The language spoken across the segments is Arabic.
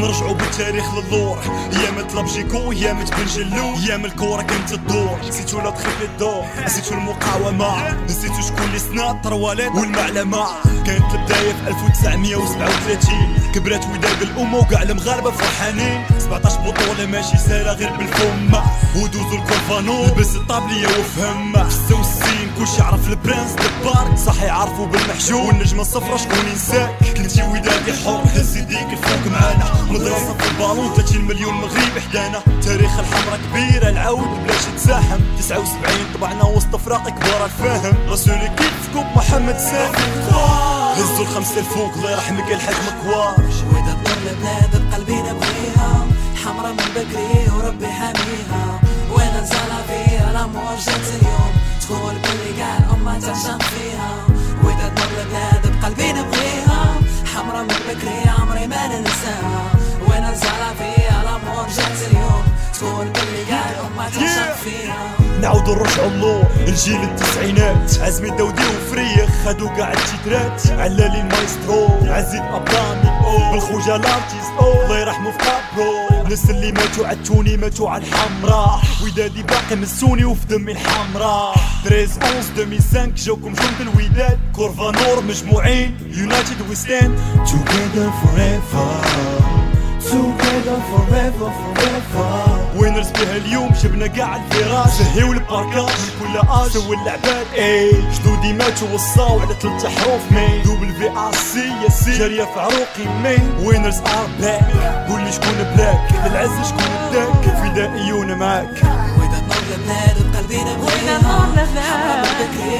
نرجعو بالتاريخ للور أيام طلب جيكو أيام تبن جلو أيام الكورة كانت الدور نسيتو لا تخيف الدور. نسيتو المقاومة. نسيتو شكون اللي سنا الطروالات والمعلمة. كانت البداية في 1937 كبرات وداد الأمة وكاع المغاربة فرحانين. 17 بطولة ماشي سهلة غير بالفم. ودوزو الكورفانو. لبس الطابلية وفهم. في السين كلشي عرف البرنس دبار صح يعرفوا بالمحجوب والنجمة الصفرا شكون ينساك كنتي ودادي حر هز يديك الفوق معانا. مدرسة في البالون 30 مليون مغربي حدانا. تاريخ الحمرا كبيرة العود بلاش تزاحم 79 طبعنا وسط أفراق كبار الفاهم. رسولي كيف كوب محمد سامي. هزوا الخمسة الفوق الله يرحمك الحاج مكوار شويدة البلاد بقلبي تعشق فيها. وإذا الدار البلاد بقلبي نبغيها. حمرا من بكري عمري ما ننساها. وين نزالها فيها الأمور جات اليوم. تقول باللي قال امها تعشق فيها. نعاودو نرجعو اللور الجيل التسعينات. عزمي داودي وفريخ. خدو قاع التيترات علالي المايسترو. عزيز اباني أو بالخوجة لارتيست الله يرحمو في قابرو الناس اللي ماتوا عالتوني ماتوا عالحمراء ودادي باقي مسوني وفي دمي الحمراء. 13 11 2005 جاوكم جند الوداد كورفا نور مجموعين يونايتد وي ستاند together forever together forever forever. وينرز بها اليوم جبنا قاع الفراش. سهيو الباركاج كل آج. سوي اللعبات. اي جدودي ماتوا وصاو على ثلاثة حروف مي دوبل في آر سي يا سي. جارية في عروقي مي وينرز ار باك قول لي شكون بلاك العز شكون بداك فدائيون معاك. وإذا النور لبلاد بقلبي نبغيها حمرا من بكري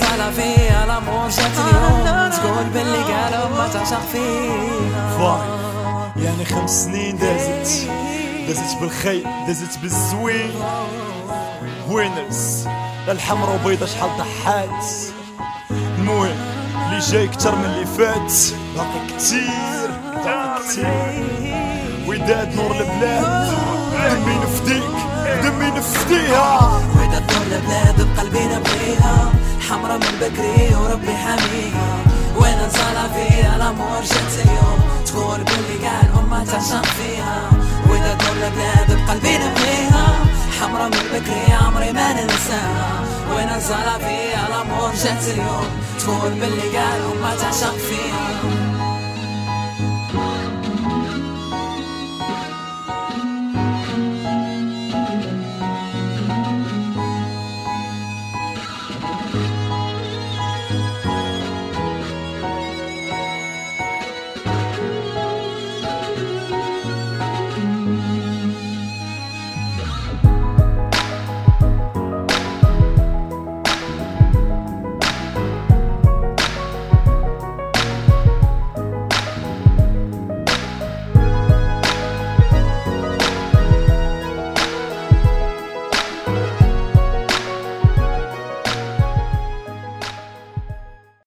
صار فيها الأمور جات اليوم تقول باللي قال امها تعشق فايف يعني خمس سنين دازت. دازت بالخير دازت بالزوين. وينرز الحمرا وبيضة شحال ضحات. المهم اللي جاي كتر من اللي فات. باقي كتير باقي كتير. وداد نور البلاد. دمي نفديك دمي نفديها. وإذا الدور البلاد بقلبي نبغيها حمرا من بكري وربي حاميها وين نزالها فيها الأمور جات اليوم تقول باللي قال امها تعشق فيها. وإذا الدور البلاد بقلبي نبغيها حمرا من بكري عمري ما ننساها. وين نزالها فيها الأمور جات اليوم تقول باللي قال امها تعشق فيها.